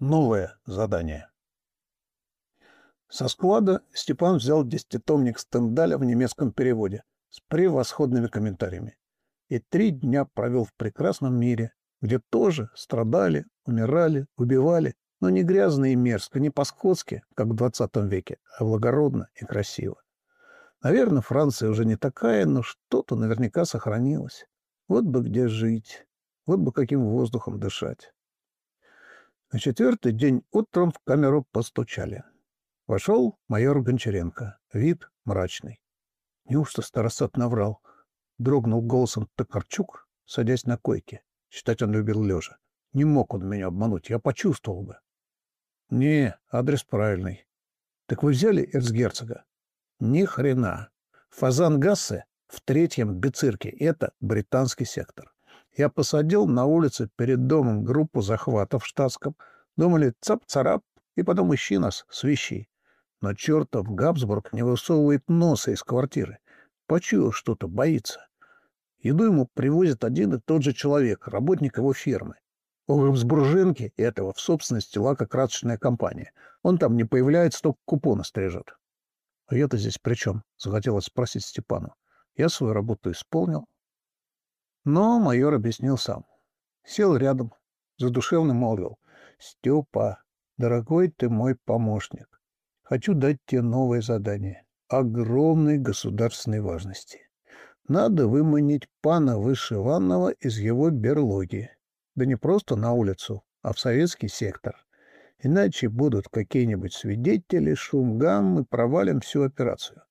Новое задание. Со склада Степан взял десятитомник Стендаля в немецком переводе с превосходными комментариями и три дня провел в прекрасном мире, где тоже страдали, умирали, убивали, но не грязно и мерзко, не по-скотски, как в двадцатом веке, а благородно и красиво. Наверное, Франция уже не такая, но что-то наверняка сохранилось. Вот бы где жить, вот бы каким воздухом дышать. На четвертый день утром в камеру постучали. Вошел майор Гончаренко. Вид мрачный. Неужто старосат наврал? Дрогнул голосом Токарчук, садясь на койке. Читать он любил лежа. Не мог он меня обмануть, я почувствовал бы. Не, адрес правильный. Так вы взяли эрцгерцога? Ни хрена. Фазан-Гассе в третьем бицирке. Это британский сектор. Я посадил на улице перед домом группу захватов в штатском. Думали, цап-царап, и потом ищи нас, свищи. Но чертов Габсбург не высовывает носа из квартиры. Почуял что-то, боится. Еду ему привозит один и тот же человек, работник его фирмы. У Габсбурженки этого в собственности лакокрасочная компания. Он там не появляется, только купоны стрижет. — А я-то здесь при чем? — захотелось спросить Степану. Я свою работу исполнил, но майор объяснил сам. Сел рядом, задушевно молвил. «Степа, дорогой ты мой помощник, хочу дать тебе новое задание, огромной государственной важности. Надо выманить пана Вышиванного из его берлоги. Да не просто на улицу, а в советский сектор. Иначе будут какие-нибудь свидетели, шум, гам, и провалим всю операцию.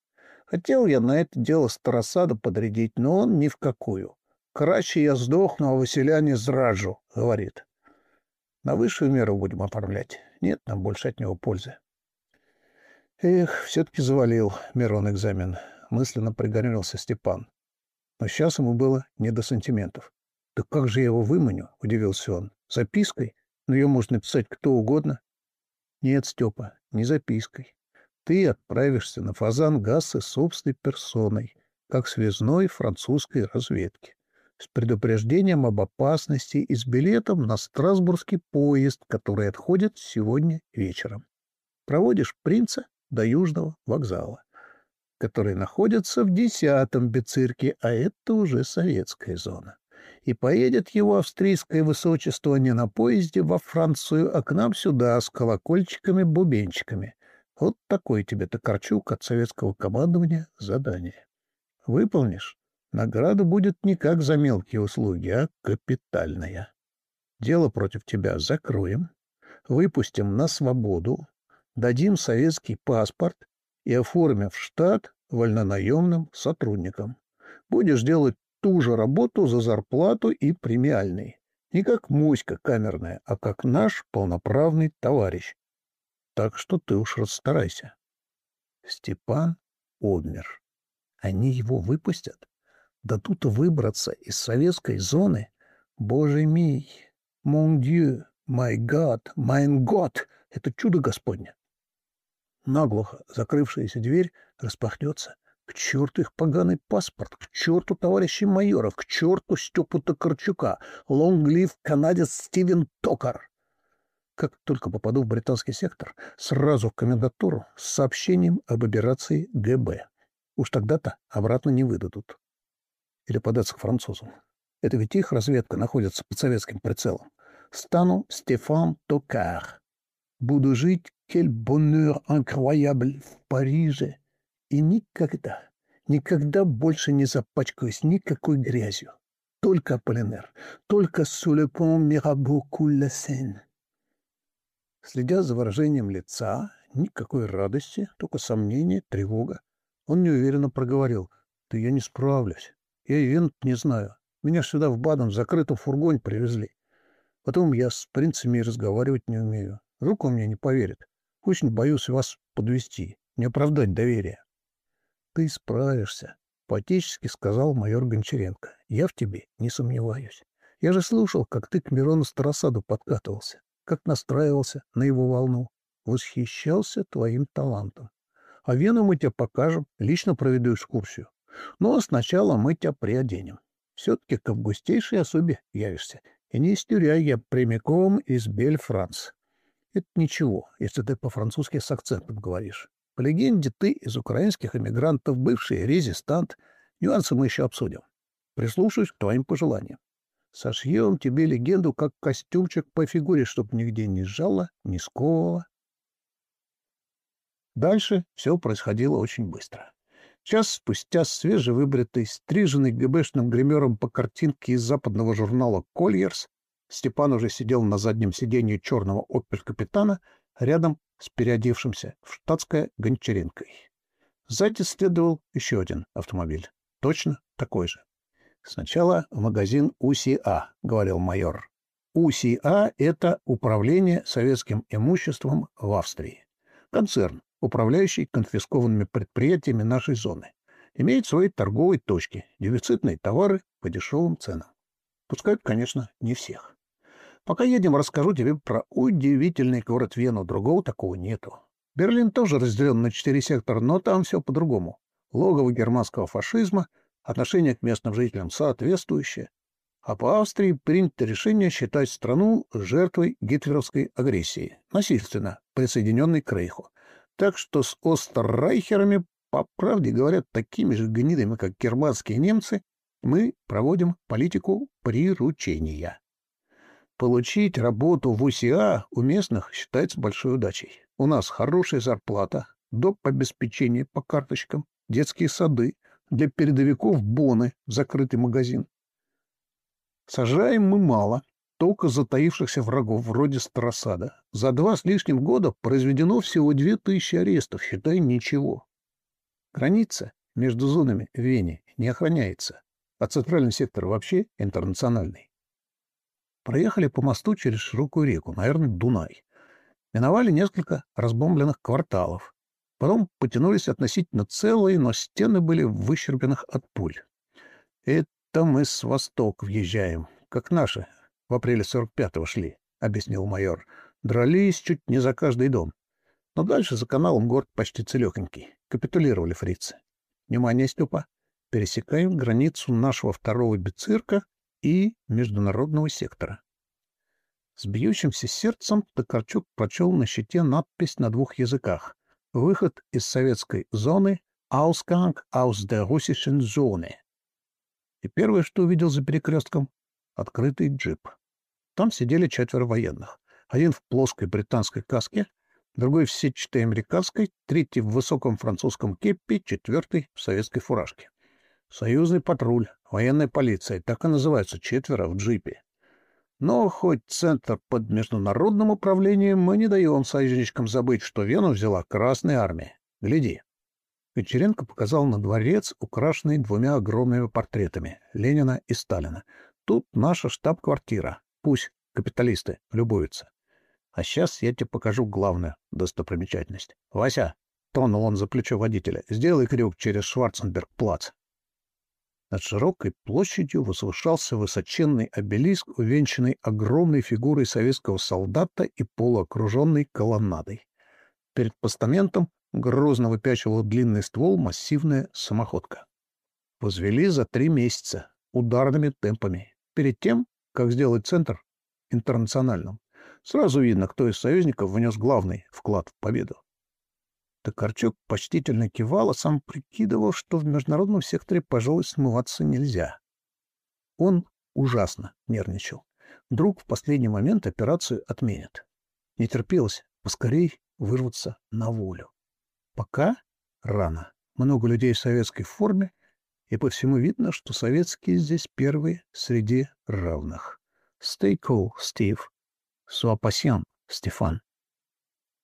Хотел я на это дело Старосада подрядить, но он ни в какую. Краще я сдохну, а Василяне зражу, — говорит. На высшую меру будем оформлять. Нет нам больше от него пользы. Эх, все-таки завалил Мирон экзамен. Мысленно пригорюнился Степан. Но сейчас ему было не до сантиментов. «Да как же я его выманю?» — удивился он. «Запиской? Но ее можно писать кто угодно». «Нет, Степа, не запиской. Ты отправишься на фазан Гассы собственной персоной, как связной французской разведки с предупреждением об опасности и с билетом на Страсбургский поезд, который отходит сегодня вечером. Проводишь принца до Южного вокзала, который находится в десятом бицирке, а это уже советская зона. И поедет его австрийское высочество не на поезде во Францию, а к нам сюда с колокольчиками-бубенчиками. Вот такой тебе Токарчук от советского командования задание. Выполнишь Награда будет не как за мелкие услуги, а капитальная. Дело против тебя закроем, выпустим на свободу, дадим советский паспорт и оформим в штат вольнонаемным сотрудником. Будешь делать ту же работу за зарплату и премиальный. Не как муська камерная, а как наш полноправный товарищ. Так что ты уж расстарайся. Степан обмер. Они его выпустят? Да тут выбраться из советской зоны, боже мой, mon Dieu, my God, mein Gott, это чудо Господне. Наглухо закрывшаяся дверь распахнется. К черту их поганый паспорт, к черту товарищей майоров, к черту Степу Токарчука, лонглив канадец Стивен Токар. Как только попаду в британский сектор, сразу в комендатуру с сообщением об операции ГБ. Уж тогда-то обратно не выдадут или податься к французам. Это ведь их разведка находится под советским прицелом. Стану Стефан Токар. Буду жить, quel bonheur incroyable, в Париже. И никогда, никогда больше не запачкаюсь никакой грязью. Только Аполлинер, только Mirabeau coule Seine. Следя за выражением лица, никакой радости, только сомнение, тревога. Он неуверенно проговорил. «Да я не справлюсь. Я и винт не знаю. Меня сюда в Баден в закрытом фургоне привезли. Потом я с принцами разговаривать не умею. Вдруг мне не поверит. Очень боюсь вас подвести, не оправдать доверие. Ты справишься, — поотечески сказал майор Гончаренко. Я в тебе не сомневаюсь. Я же слушал, как ты к Мирону Старосаду подкатывался, как настраивался на его волну. Восхищался твоим талантом. А Вену мы тебе покажем, лично проведу экскурсию. Но сначала мы тебя приоденем. Все-таки к августейшей особе явишься. И не из тюряги, а прямиком из Бель-Франц. Это ничего, если ты по-французски с акцентом говоришь. По легенде, ты из украинских эмигрантов, бывший резистант. Нюансы мы еще обсудим. Прислушаюсь к твоим пожеланиям. Сошьем тебе легенду, как костюмчик по фигуре, чтоб нигде не сжало, не сковывало. Дальше все происходило очень быстро. Час спустя свежевыбритый, стриженный ГБшным гримером по картинке из западного журнала «Кольерс», Степан уже сидел на заднем сиденье черного «Опель-капитана» рядом с переодевшимся в штатское Гончаренкой. Сзади следовал еще один автомобиль, точно такой же. Сначала в магазин УСИА, говорил майор. УСИА — это Управление советским имуществом в Австрии. Концерн, управляющий конфискованными предприятиями нашей зоны. Имеет свои торговые точки, дефицитные товары по дешевым ценам. Пускают, конечно, не всех. Пока едем, расскажу тебе про удивительный город Вену. Другого такого нету. Берлин тоже разделен на четыре сектора, но там все по-другому. Логово германского фашизма — отношение к местным жителям соответствующее, а по Австрии принято решение считать страну жертвой гитлеровской агрессии, насильственно присоединенной к Рейху. Так что с Остеррайхерами, по правде говоря, такими же гнидами, как германские немцы, мы проводим политику приручения. Получить работу в УСИА у местных считается большой удачей. У нас хорошая зарплата, доп. обеспечение по карточкам, детские сады, для передовиков боны закрытый магазин. Сажаем мы мало, только затаившихся врагов вроде Старосада. За два с лишним года произведено всего две тысячи арестов, считай, ничего. Граница между зонами Вене не охраняется, а центральный сектор вообще интернациональный. Проехали по мосту через широкую реку, наверное, Дунай. Миновали несколько разбомбленных кварталов. Потом потянулись относительно целые, но стены были выщербленных от пуль. «Это мы с востока въезжаем, как наши в апреле 45-го шли», — объяснил майор. «Дрались чуть не за каждый дом. Но дальше за каналом город почти целехонький. Капитулировали фрицы. Внимание, Степа. Пересекаем границу нашего второго бицирка и международного сектора». С бьющимся сердцем Токарчук прочел на щите надпись на двух языках Выход из советской зоны Ausgang aus der russischen Zone. И первое, что увидел за перекрестком — открытый джип. Там сидели четверо военных. Один в плоской британской каске, другой в сетчатой американской, третий в высоком французском кеппе, четвертый в советской фуражке. Союзный патруль, военная полиция, так и называются четверо в джипе. Но хоть центр под международным управлением, мы не даем союзничкам забыть, что Вену взяла Красная Армия. Гляди. Вечеренко показал на дворец, украшенный двумя огромными портретами — Ленина и Сталина. Тут наша штаб-квартира. Пусть капиталисты любуются. А сейчас я тебе покажу главную достопримечательность. Вася, — тронул он за плечо водителя, — сделай крюк через Шварценберг-плац. Над широкой площадью возвышался высоченный обелиск, увенчанный огромной фигурой советского солдата и полуокруженной колоннадой. Перед постаментом грозно выпячивала длинный ствол массивная самоходка. Возвели за три месяца, ударными темпами, перед тем, как сделать центр интернациональным. Сразу видно, кто из союзников внес главный вклад в победу. Токарчук почтительно кивал, а сам прикидывал, что в международном секторе, пожалуй, смываться нельзя. Он ужасно нервничал. Вдруг в последний момент операцию отменят. Не терпелось поскорей вырваться на волю. Пока рано. Много людей в советской форме, и по всему видно, что советские здесь первые среди равных. Stay cool, Стив. Суапасьян, Стефан.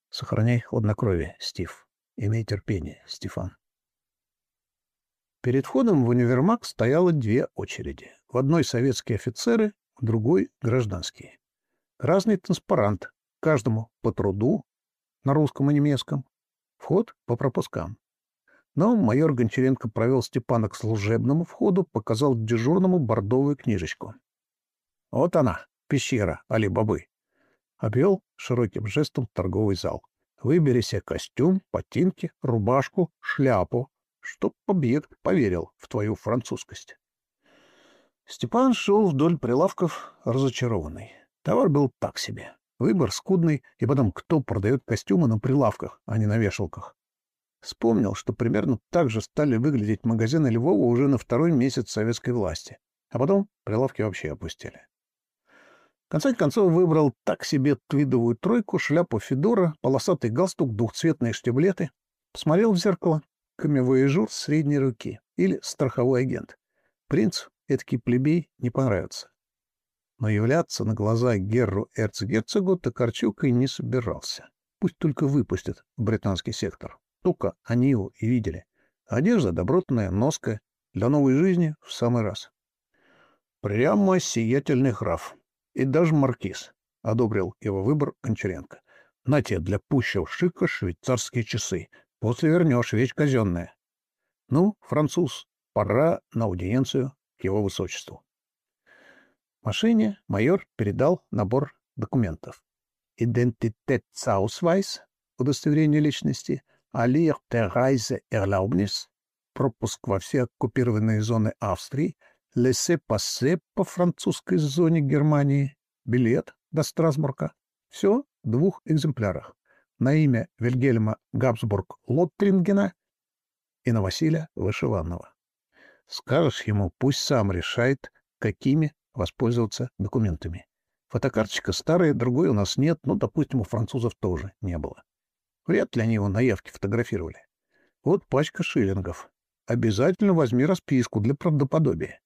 Сохраняй хладнокровие, Стив. Имей терпение, Стефан. Перед входом в универмаг стояло две очереди. В одной советские офицеры, в другой — гражданские. Разный транспарант, каждому по труду, на русском и немецком. Вход по пропускам. Но майор Гончаренко провел Степана к служебному входу, показал дежурному бордовую книжечку. Вот она, пещера Али-Бабы. Обвел широким жестом торговый зал. Выбери себе костюм, ботинки, рубашку, шляпу, чтоб объект поверил в твою французскость. Степан шел вдоль прилавков разочарованный. Товар был так себе. Выбор скудный, и потом кто продает костюмы на прилавках, а не на вешалках? Вспомнил, что примерно так же стали выглядеть магазины Львова уже на второй месяц советской власти. А потом прилавки вообще опустели. В конце концов выбрал так себе твидовую тройку, шляпу федора, полосатый галстук, двухцветные штиблеты. Посмотрел в зеркало. Коммивояжер средней руки. Или страховой агент. Принц, эдакий плебей, не понравится. Но являться на глаза Герру эрцгерцогу Токарчук и не собирался. Пусть только выпустят в британский сектор. Только они его и видели. Одежда добротная, носка. Для новой жизни в самый раз. Прямо сиятельный граф. И даже маркиз. Одобрил его выбор Гончаренко. На тебе для пущего шика швейцарские часы. После вернешь, вещь казенная. Ну, француз, пора на аудиенцию к его высочеству. В машине майор передал набор документов. Identitätsausweis, удостоверение личности, Alliierte Reiseerlaubnis, пропуск во все оккупированные зоны Австрии, laissez-passer по французской зоне Германии, билет до Страсбурга. Все в двух экземплярах. На имя Вильгельма Габсбург-Лоттрингена и на Василия Вышиванова. Скажешь ему, пусть сам решает, какими воспользоваться документами. Фотокарточка старая, другой у нас нет, но, допустим, у французов тоже не было. Вряд ли они его на явке фотографировали. Вот пачка шиллингов. Обязательно возьми расписку для правдоподобия.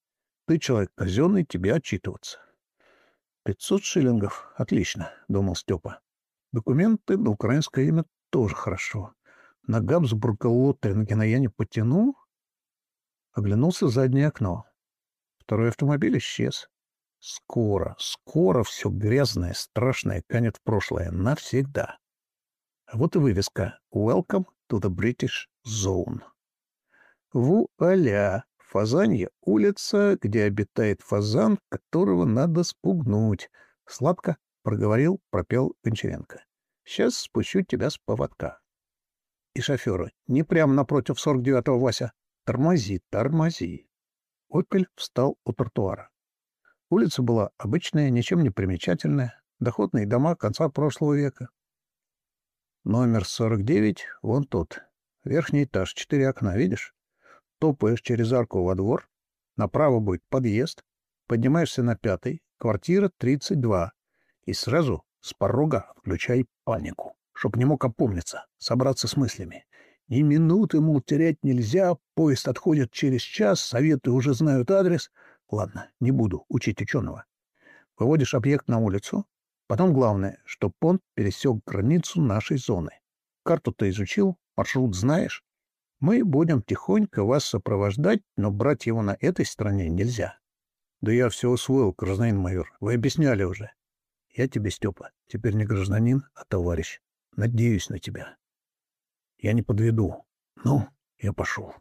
Ты человек казенный, тебе отчитываться. Пятьсот шиллингов. Отлично, — думал Степа. Документы на украинское имя тоже хорошо. На Габсбурга Лоттерингена я не потяну. Оглянулся в заднее окно. Второй автомобиль исчез. Скоро, скоро все грязное, страшное канет в прошлое. Навсегда. Вот и вывеска «Welcome to the British Zone». Вуаля! Фазанья улица, где обитает фазан, которого надо спугнуть. Сладко проговорил, пропел Гончаренко. Сейчас спущу тебя с поводка. И шоферу, не прямо напротив 49-го Вася. Тормози, тормози. Опель встал у тротуара. Улица была обычная, ничем не примечательная, доходные дома конца прошлого века. Номер 49 вон тот. Верхний этаж, четыре окна, видишь? Топаешь через арку во двор, направо будет подъезд, поднимаешься на пятый, квартира 32, и сразу с порога включай панику, чтоб не мог опомниться, собраться с мыслями. Ни минуты, мол, терять нельзя, поезд отходит через час, советы уже знают адрес — Ладно, не буду учить ученого. Выводишь объект на улицу. Потом главное, чтоб он пересек границу нашей зоны. Карту ты изучил, маршрут знаешь. Мы будем тихонько вас сопровождать, но брать его на этой стороне нельзя. Да я все усвоил, гражданин майор. Вы объясняли уже. Я тебе, Степа, теперь не гражданин, а товарищ. Надеюсь на тебя. Я не подведу. Ну, я пошел.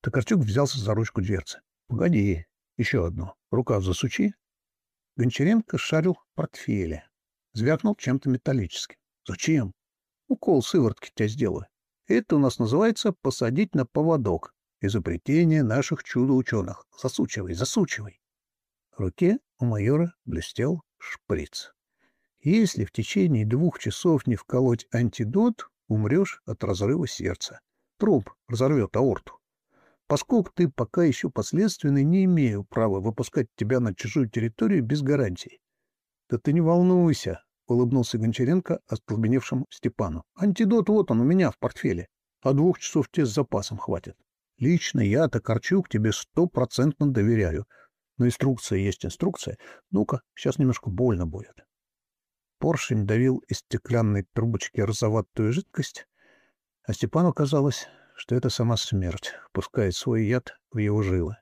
Токарчук взялся за ручку дверцы. — Погоди, еще одно. Рукав засучи. Гончаренко шарил в портфеле. Звякнул чем-то металлическим. Зачем? Укол сыворотки тебя сделаю. Это у нас называется посадить на поводок. Изобретение наших чудо-ученых. Засучивай, засучивай. В руке у майора блестел шприц. Если в течение двух часов не вколоть антидот, умрешь от разрыва сердца. Труп разорвет аорту. Поскольку ты пока еще последственный, не имею права выпускать тебя на чужую территорию без гарантий. — Да ты не волнуйся, — улыбнулся Гончаренко остолбеневшему Степану. — Антидот вот он у меня в портфеле, а двух часов тебе с запасом хватит. Лично я, Токарчук, тебе стопроцентно доверяю. Но инструкция есть инструкция. Ну-ка, сейчас немножко больно будет. Поршень давил из стеклянной трубочки розоватую жидкость, а Степану казалось, что это сама смерть пускает свой яд в его жилы.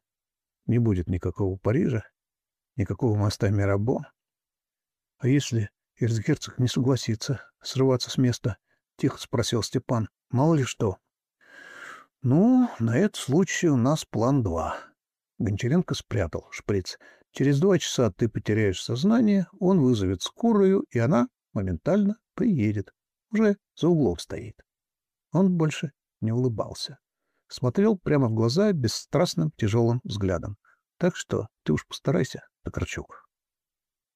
Не будет никакого Парижа, никакого моста Мирабо. А если эрцгерцог не согласится срываться с места? — тихо спросил Степан. — Мало ли что. — Ну, на этот случай у нас план два. Гончаренко спрятал шприц. Через два часа ты потеряешь сознание, он вызовет скорую, и она моментально приедет. Уже за углом стоит. Он больше не улыбался. Смотрел прямо в глаза бесстрастным тяжелым взглядом. Так что ты уж постарайся, Токарчук.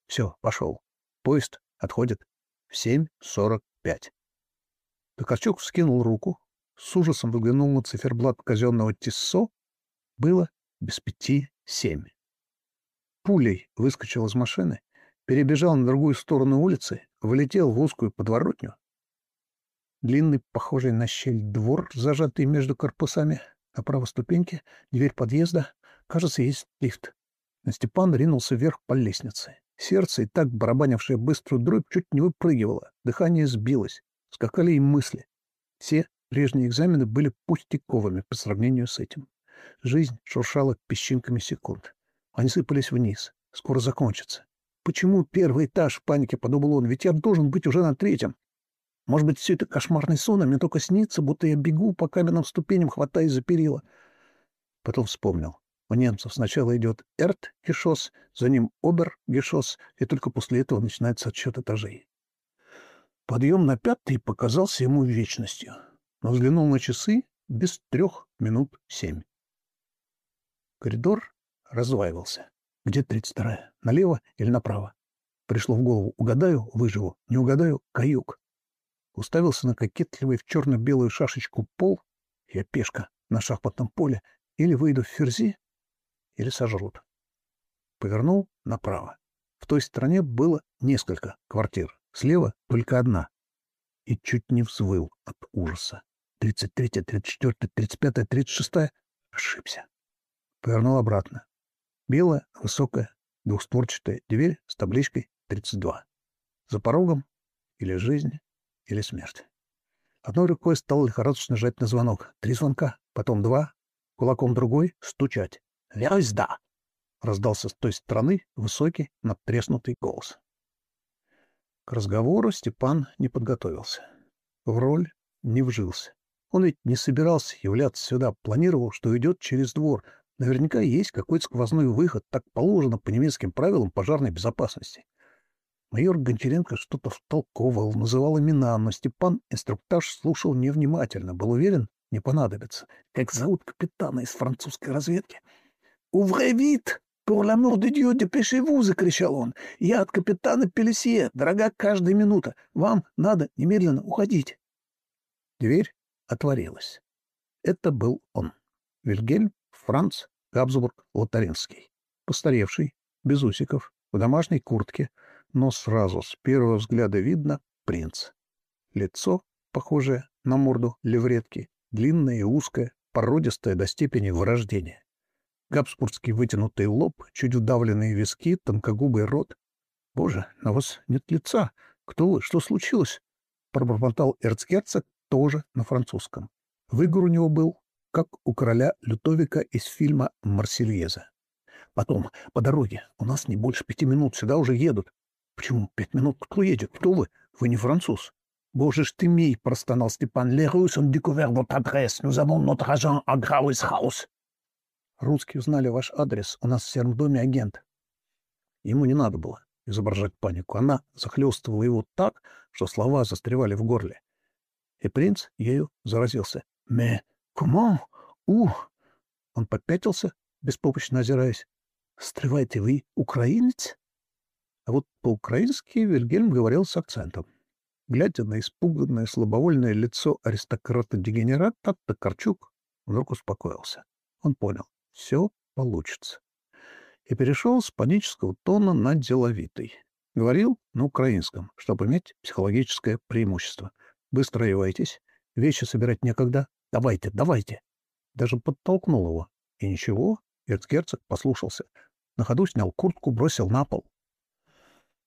Все, пошел. Поезд Отходит в 7.45. Токарчук вскинул руку, с ужасом выглянул на циферблат казенного Тиссо. Было без пяти семь. Пулей выскочил из машины, перебежал на другую сторону улицы, вылетел в узкую подворотню. Длинный, похожий на щель двор, зажатый между корпусами, направо ступеньки, дверь подъезда. Кажется, есть лифт. Степан ринулся вверх по лестнице. Сердце, и так барабанившее быструю дробь, чуть не выпрыгивало. Дыхание сбилось. Скакали и мысли. Все прежние экзамены были пустяковыми по сравнению с этим. Жизнь шуршала песчинками секунд. Они сыпались вниз. Скоро закончится. Почему первый этаж в панике, подумал он, ведь я должен быть уже на третьем. Может быть, все это кошмарный сон, а мне только снится, будто я бегу по каменным ступеням, хватаясь за перила. Потом вспомнил. У немцев сначала идет эрт-гешос, за ним обер-гешос, и только после этого начинается отсчет этажей. Подъем на пятый показался ему вечностью, но взглянул на часы без трех минут семь. Коридор раздваивался. Где тридцать вторая? Налево или направо? Пришло в голову. Угадаю — выживу. Не угадаю — каюк. Уставился на кокетливый в черно-белую шашечку пол. Я пешка на шахматном поле. Или выйду в ферзи, или сожрут. Повернул направо. В той стороне было несколько квартир. Слева только одна. И чуть не взвыл от ужаса. Тридцать третья, тридцать четвертая, тридцать пятая, тридцать шестая. Ошибся. Повернул обратно. Белая, высокая, двухстворчатая дверь с табличкой 32. За порогом или жизнь, или смерть. Одной рукой стал лихорадочно жать на звонок. Три звонка, потом два, кулаком другой — стучать. «Верзда!» — раздался с той стороны высокий, надтреснутый голос. К разговору Степан не подготовился. В роль не вжился. Он ведь не собирался являться сюда, планировал, что идет через двор. Наверняка есть какой-то сквозной выход, так положено по немецким правилам пожарной безопасности. Майор Гончаренко что-то втолковывал, называл имена, но Степан инструктаж слушал невнимательно, был уверен, не понадобится. Как зовут капитана из французской разведки? «Ouvrez vite! Pour l'amour de Dieu, dépêchez-vous!» — закричал он. «Я от капитана Пелесье. Дорога каждая минута. Вам надо немедленно уходить». Дверь отворилась. Это был он. Вильгельм Франц Габсбург Лотаринский. Постаревший, без усиков, в домашней куртке, но сразу с первого взгляда видно принц. Лицо, похожее на морду левретки, длинное и узкое, породистое до степени вырождения. Габсбургский вытянутый лоб, чуть вдавленные виски, тонкогубый рот. «Боже, на вас нет лица! Кто вы? Что случилось?» Пробормотал эрцгерцог тоже на французском. Выгор у него был, как у короля Лютовика из фильма «Марсельеза». Потом, по дороге, у нас не больше пяти минут, сюда уже едут. Почему пять минут? Кто едет? Кто вы? Вы не француз. Боже ж ты мой, простонал Степан. Les Russes ont découvert votre adresse. Nous avons notre agent à Graues Haus. Русские узнали ваш адрес. У нас в сером доме агент. Ему не надо было изображать панику. Она захлестывала его так, что слова застревали в горле. И принц ею заразился. «Mais comment? У!» Он попятился, беспомощно озираясь. «Стревайте вы украинец?» А вот по-украински Вильгельм говорил с акцентом. Глядя на испуганное, слабовольное лицо аристократа-дегенерата, Токарчук вдруг успокоился. Он понял все получится. И перешел с панического тона на деловитый. Говорил на украинском, чтобы иметь психологическое преимущество. Быстро одевайтесь, вещи собирать некогда. Давайте, давайте. Даже подтолкнул его. И ничего, эрцгерцог послушался. На ходу снял куртку, бросил на пол.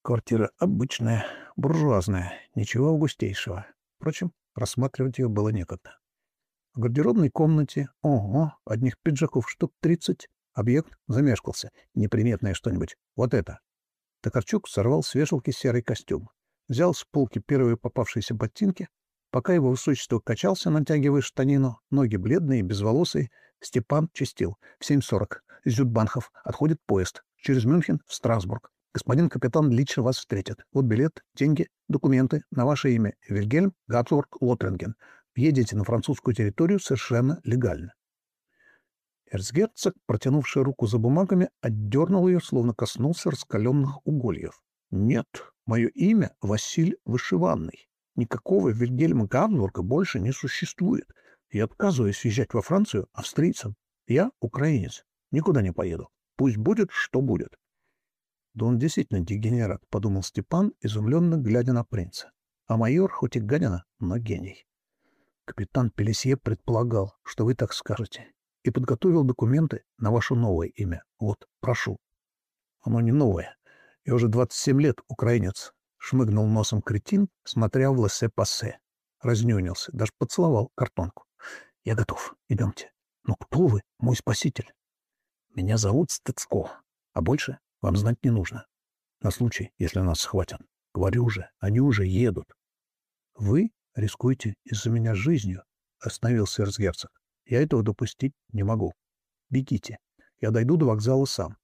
Квартира обычная, буржуазная, ничего августейшего. Впрочем, рассматривать ее было некогда. В гардеробной комнате, ого, одних пиджаков штук тридцать. Объект замешкался. Неприметное что-нибудь. Вот это. Токарчук сорвал с вешалки серый костюм. Взял с полки первые попавшиеся ботинки. Пока его высочество качался, натягивая штанину, ноги бледные, безволосые, Степан чистил. В 7.40. Зюдбанхов. Отходит поезд. Через Мюнхен в Страсбург. Господин капитан лично вас встретит. Вот билет, деньги, документы на ваше имя. Вильгельм Габсбург Лотренген едете на французскую территорию совершенно легально. Эрцгерцог, протянувший руку за бумагами, отдернул ее, словно коснулся раскаленных угольев. Нет, мое имя Василь Вышиванный. Никакого Вильгельма Габсбурга больше не существует. Я отказываюсь езжать во Францию австрийцам. Я украинец. Никуда не поеду. Пусть будет, что будет. Да он действительно дегенерат, — подумал Степан, изумленно глядя на принца. А майор, хоть и гадина, но гений. Капитан Пелесье предполагал, что вы так скажете, и подготовил документы на ваше новое имя. Вот, прошу. Оно не новое. Я уже 27 лет украинец. Шмыгнул носом кретин, смотря в лессе-пассе. Разнюнился, даже поцеловал картонку. Я готов. Идемте. Но кто вы, мой спаситель? Меня зовут Стыцко, а больше вам знать не нужно. На случай, если нас схватят. Говорю же, они уже едут. Вы рискуете из-за меня жизнью, — остановился эрцгерцог. Я этого допустить не могу. Бегите. Я дойду до вокзала сам.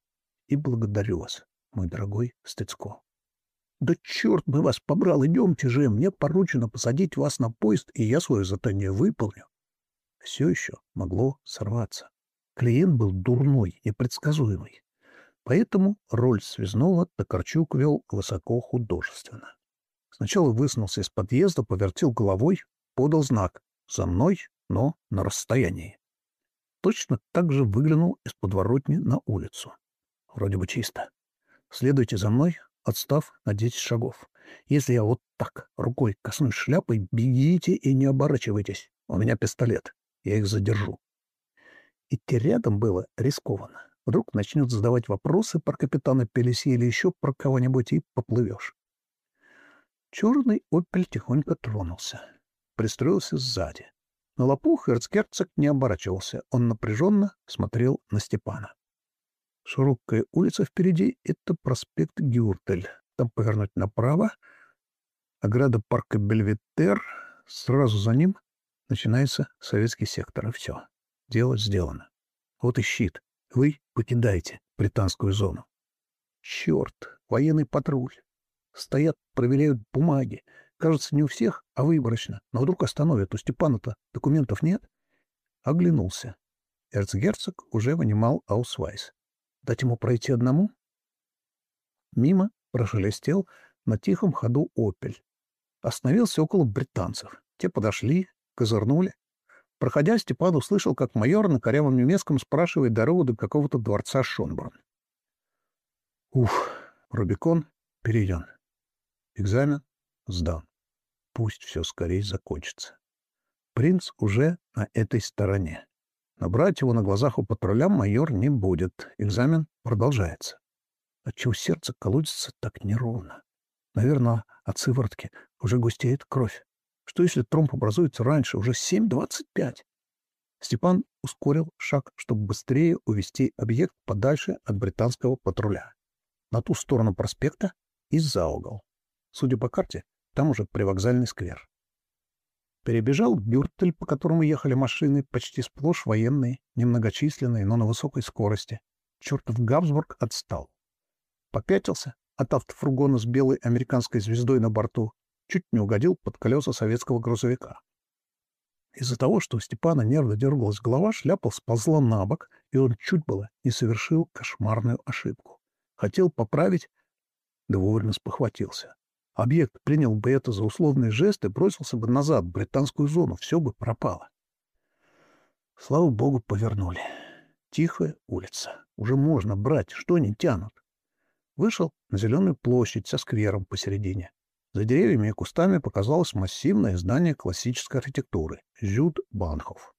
И благодарю вас, мой дорогой Стыцко. Да черт бы вас побрал, идемте же, мне поручено посадить вас на поезд, и я свое задание выполню. Все еще могло сорваться. Клиент был дурной и предсказуемый. Поэтому роль связного Токарчук вел высоко художественно. Сначала высунулся из подъезда, повертел головой, подал знак «За мной, но на расстоянии». Точно так же выглянул из подворотни на улицу. Вроде бы чисто. Следуйте за мной, отстав на 10 шагов. Если я вот так рукой коснусь шляпой, бегите и не оборачивайтесь. У меня пистолет. Я их задержу. Идти рядом было рискованно. Вдруг начнет задавать вопросы про капитана Пелеси или еще про кого-нибудь, и поплывешь. Черный опель тихонько тронулся. Пристроился сзади. На лопух эрцгерцог не оборачивался. Он напряженно смотрел на Степана. Широкая улица впереди — это проспект Гюртель. Там повернуть направо. Ограда парка Бельветер. Сразу за ним начинается советский сектор, и все. Дело сделано. Вот и щит. Вы покидаете британскую зону. Черт, военный патруль. Стоят, проверяют бумаги. Кажется, не у всех, а выборочно. Но вдруг остановят. У Степана-то документов нет. Оглянулся. Эрцгерцог уже вынимал аусвайс. Дать ему пройти одному? Мимо прошелестел на тихом ходу «Опель». Остановился около британцев. Те подошли, козырнули. Проходя, Степан услышал, как майор на корявом немецком спрашивает дорогу до какого-то дворца Шонборн. Уф, Рубикон перейден. Экзамен сдан. Пусть все скорее закончится. Принц уже на этой стороне. Но брать его на глазах у патруля майор не будет. Экзамен продолжается. Отчего сердце колотится так неровно? Наверное, от сыворотки уже густеет кровь. Что если тромб образуется раньше, уже 7.25? Степан ускорил шаг, чтобы быстрее увести объект подальше от британского патруля. На ту сторону проспекта и за угол. Судя по карте, там уже привокзальный сквер. Перебежал Гюртель, по которому ехали машины, почти сплошь военные, немногочисленные, но на высокой скорости. Чертов Габсбург отстал. Попятился от автофургона с белой американской звездой на борту чуть не угодил под колеса советского грузовика. Из-за того, что у Степана нервно дергалась голова, шляпа сползла на бок, и он чуть было не совершил кошмарную ошибку. Хотел поправить, да вовремя спохватился. Объект принял бы это за условный жест и бросился бы назад в британскую зону, все бы пропало. Слава богу, повернули. Тихая улица. Уже можно брать, что они тянут. Вышел на зеленую площадь со сквером посередине. За деревьями и кустами показалось массивное здание классической архитектуры — Жюд Банхов.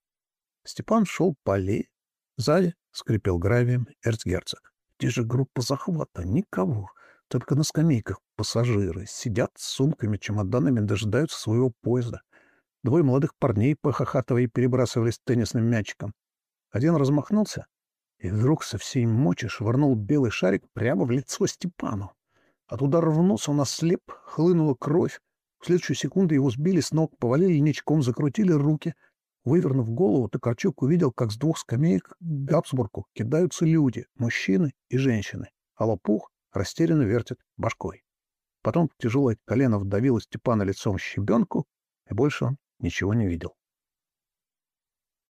Степан шел по аллее. Сзади скрипел гравием эрцгерцог. Где же группа захвата? Никого. Только на скамейках пассажиры. Сидят с сумками, чемоданами, дожидаются своего поезда. Двое молодых парней, похохатывая перебрасывались теннисным мячиком. Один размахнулся и вдруг со всей мочи швырнул белый шарик прямо в лицо Степану. От удара в нос он ослеп, хлынула кровь. В следующую секунду его сбили с ног, повалили ничком, закрутили руки. Вывернув голову, Токарчук увидел, как с двух скамеек к Габсбургу кидаются люди, мужчины и женщины, а лопух растерянно вертит башкой. Потом тяжелое колено вдавило Степана лицом в щебенку, и больше он ничего не видел.